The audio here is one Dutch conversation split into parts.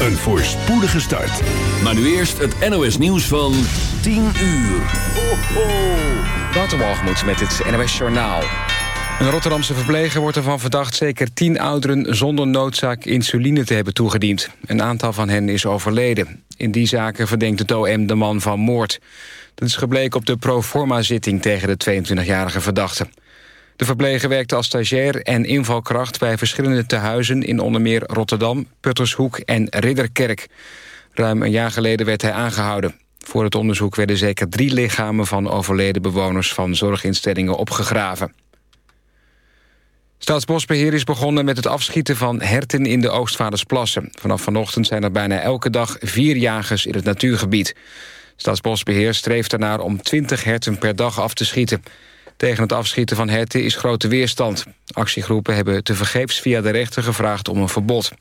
Een voorspoedige start. Maar nu eerst het NOS nieuws van 10 uur. Ho, ho. Waterwalgemoed met het NOS Journaal. Een Rotterdamse verpleger wordt ervan verdacht... zeker tien ouderen zonder noodzaak insuline te hebben toegediend. Een aantal van hen is overleden. In die zaken verdenkt het OM de man van moord. Dat is gebleken op de proforma-zitting tegen de 22-jarige verdachte. De verpleger werkte als stagiair en invalkracht... bij verschillende tehuizen in onder meer Rotterdam, Puttershoek en Ridderkerk. Ruim een jaar geleden werd hij aangehouden. Voor het onderzoek werden zeker drie lichamen van overleden bewoners... van zorginstellingen opgegraven. Staatsbosbeheer is begonnen met het afschieten van herten in de Oostvaardersplassen. Vanaf vanochtend zijn er bijna elke dag vier jagers in het natuurgebied. Staatsbosbeheer streeft ernaar om 20 herten per dag af te schieten. Tegen het afschieten van herten is grote weerstand. Actiegroepen hebben tevergeefs via de rechter gevraagd om een verbod.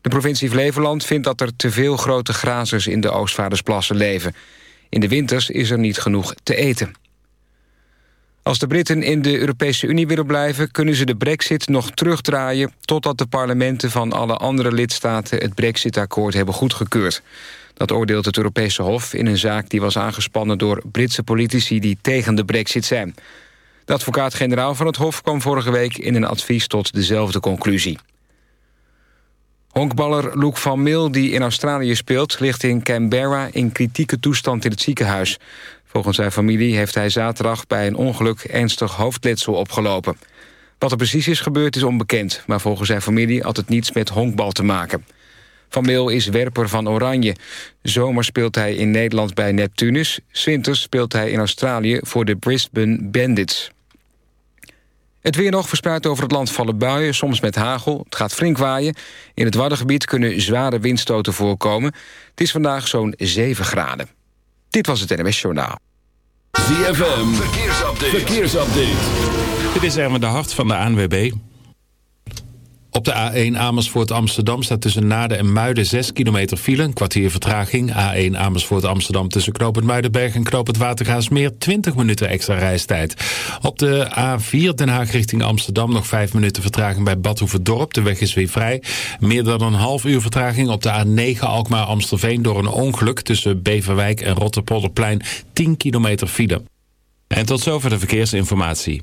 De provincie Flevoland vindt dat er te veel grote grazers in de Oostvaardersplassen leven. In de winters is er niet genoeg te eten. Als de Britten in de Europese Unie willen blijven... kunnen ze de brexit nog terugdraaien... totdat de parlementen van alle andere lidstaten... het brexit-akkoord hebben goedgekeurd. Dat oordeelt het Europese Hof in een zaak die was aangespannen... door Britse politici die tegen de brexit zijn. De advocaat-generaal van het Hof kwam vorige week... in een advies tot dezelfde conclusie. Honkballer Luke van Mil, die in Australië speelt... ligt in Canberra in kritieke toestand in het ziekenhuis. Volgens zijn familie heeft hij zaterdag bij een ongeluk... ernstig hoofdletsel opgelopen. Wat er precies is gebeurd is onbekend... maar volgens zijn familie had het niets met honkbal te maken. Van Meel is werper van Oranje. Zomer speelt hij in Nederland bij Neptunus. Winters speelt hij in Australië voor de Brisbane Bandits. Het weer nog verspreidt over het land vallen buien, soms met hagel. Het gaat flink waaien. In het Waddengebied kunnen zware windstoten voorkomen. Het is vandaag zo'n 7 graden. Dit was het NMS Journaal. ZFM, verkeersupdate. verkeersupdate. Dit is Erwin de Hart van de ANWB. Op de A1 Amersfoort Amsterdam staat tussen Naden en Muiden 6 kilometer file. Een kwartier vertraging. A1 Amersfoort Amsterdam tussen Knoopend Muidenberg en Knoopend Watergaasmeer 20 minuten extra reistijd. Op de A4 Den Haag richting Amsterdam nog 5 minuten vertraging bij Badhoevedorp. De weg is weer vrij. Meer dan een half uur vertraging op de A9 Alkmaar Amstelveen door een ongeluk tussen Beverwijk en Rotterpolderplein 10 kilometer file. En tot zover de verkeersinformatie.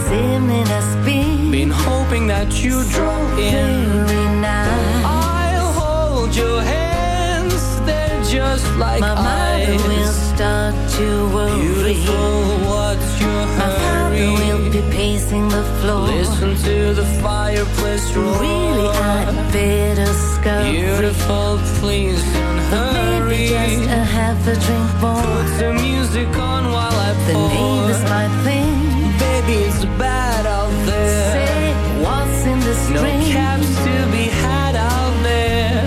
This evening has been, Been hoping that you drop in. nice. I'll hold your hands, they're just like My mother will start to worry. Beautiful, what's your My father will be pacing the floor. Listen to the fireplace roar. Really, I'd better scurry. Beautiful, please don't hurry Maybe just hurry. a half a drink more. Put the music on while I The pour. neighbors might think, Baby, it's bad out there. say, what's in the No string? cabs to be had out there.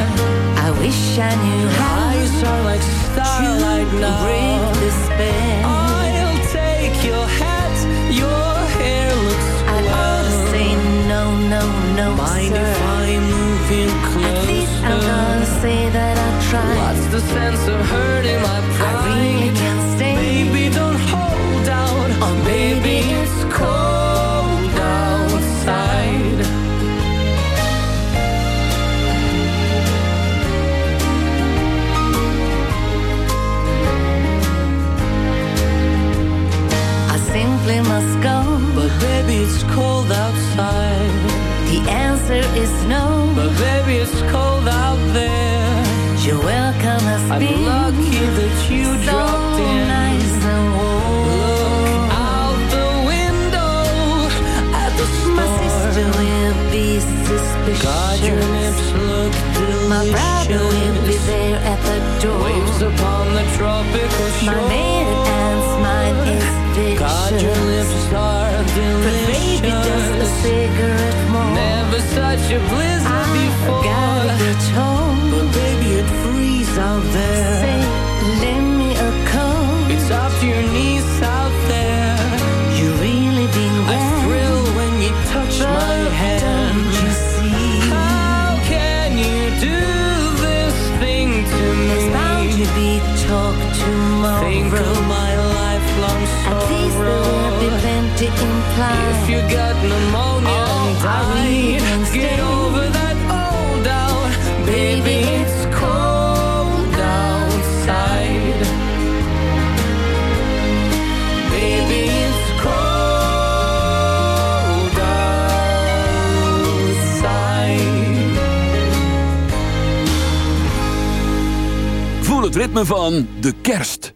I wish I knew how Eyes are like starlight now. break the spell. I'll take your hat, your hair looks I ought to say no, no, no, Mind sir. if I move in At least I'm gonna say that I tried. What's the sense of hurting my pride? Baby, it's cold out there. You're welcome as I'm lucky that you so dropped in. nice and warm. Look out the window at the My sister will be suspicious. God, your lips look delicious. My brother will be there at the door. Waves upon the tropical shore. My maiden aunt's mind is vicious. God, your lips are But baby, just a delicious. cigarette more. Never such a blizzard out there. Ritme van de kerst.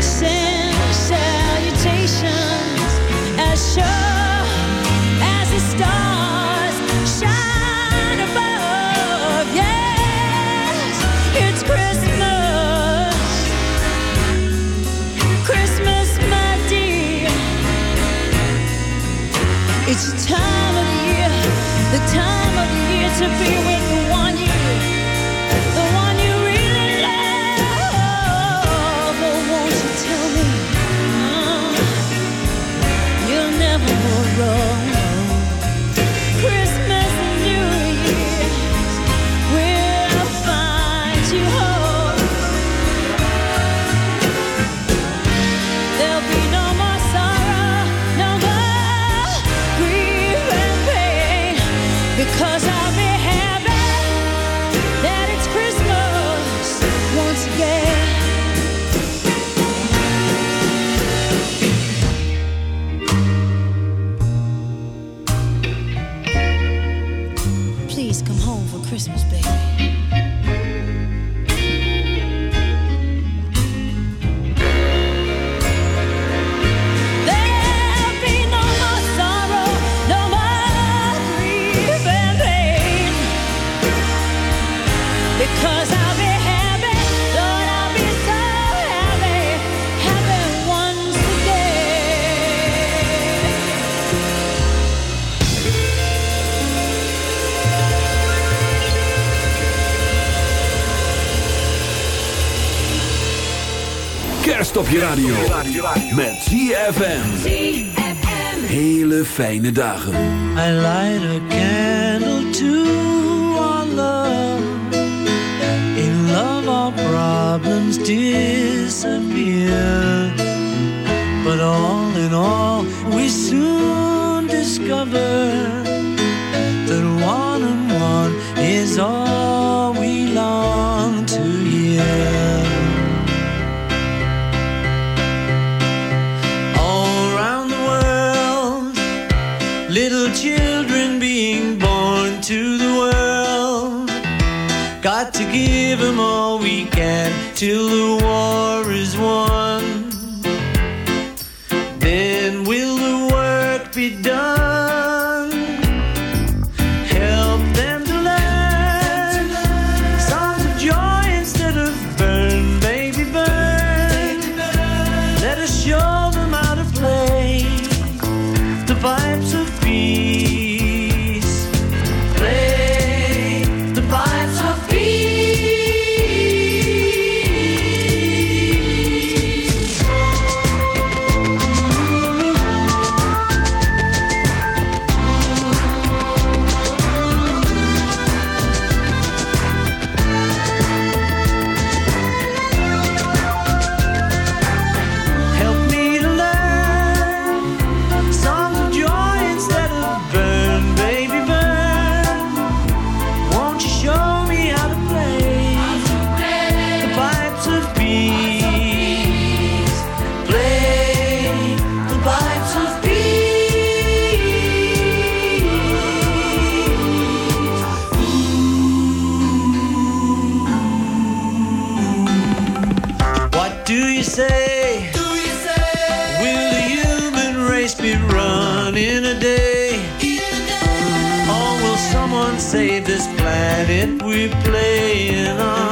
Send salutations as sure as the stars shine above. Yes, it's Christmas. Christmas, my dear. It's time of the year, the time of the year to be. Met ZFM. Hele fijne dagen. I light a candle to our love. In love our problems disappear. But all in all we soon discover. That one and one is all we love. give them all we can till the war. Do you say? Do you say? Will the human race be run in a day? In a day. Or will someone save this planet we're playing on?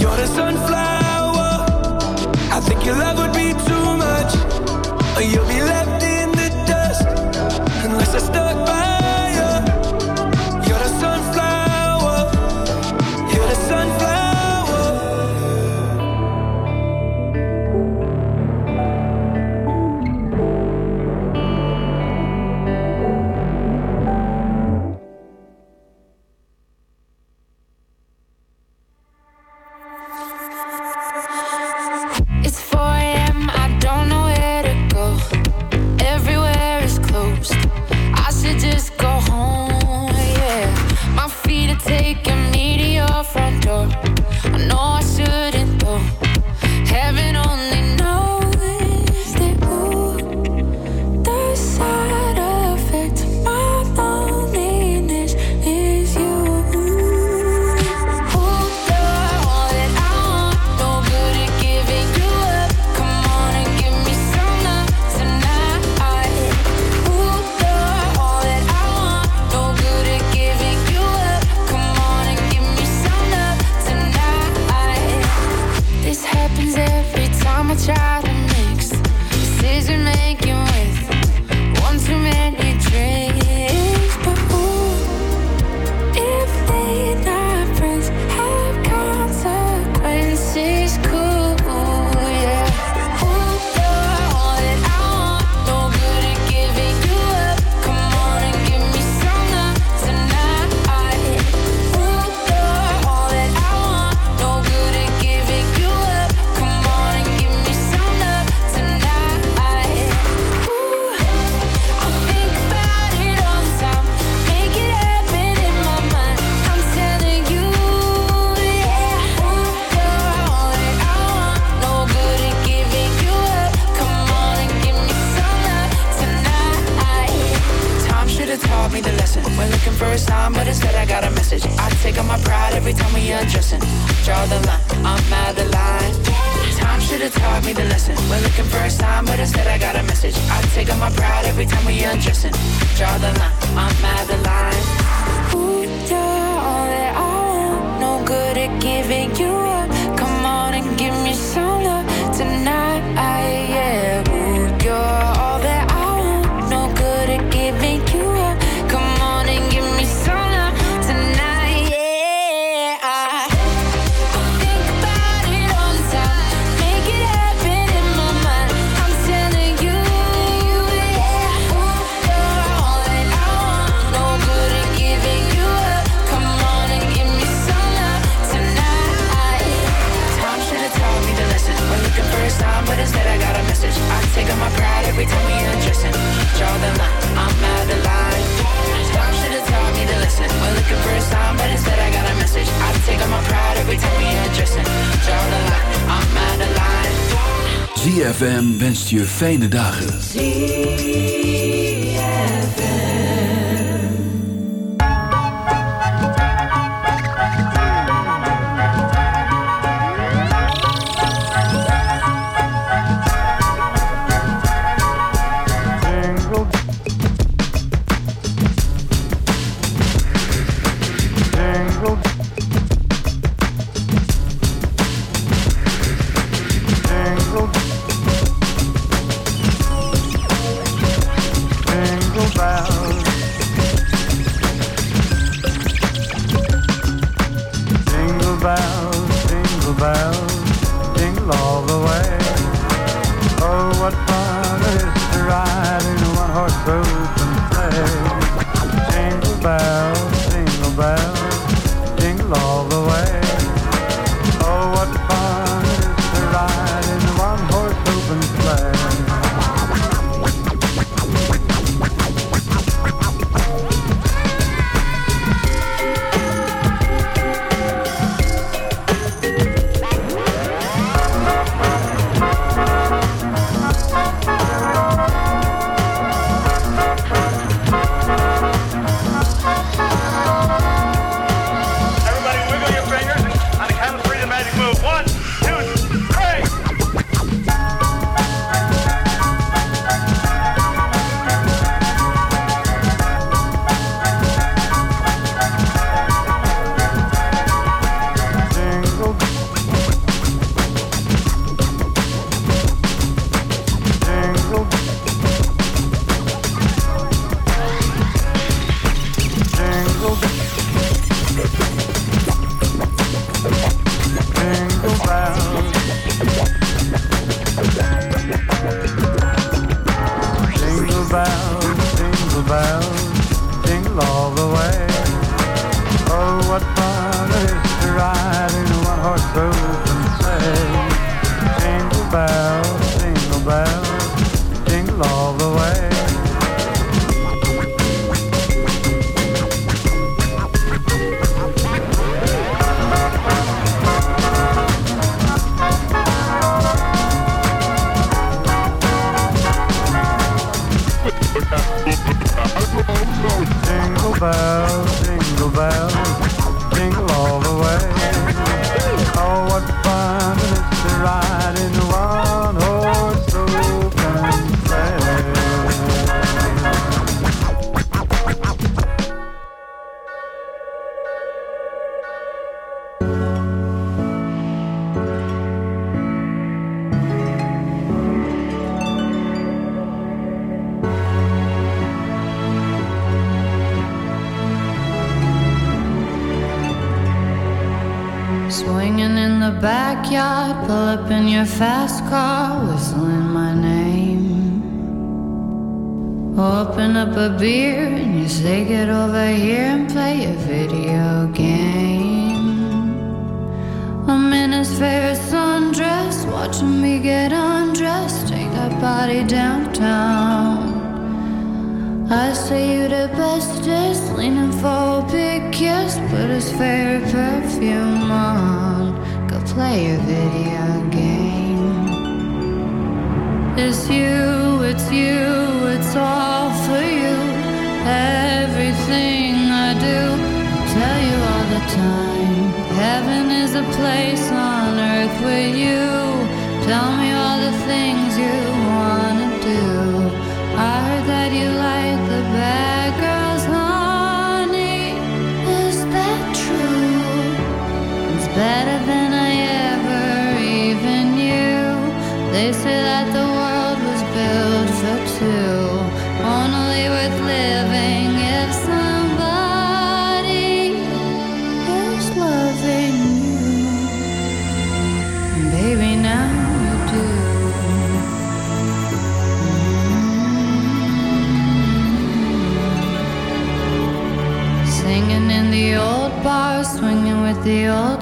You're the sunflower. I think you love Fijne dagen. better than I ever even knew. They say that the world was built for two, only worth living if somebody is loving you. Baby, now you do. Mm-hmm. Singing in the old bar, swinging with the old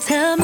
Tell me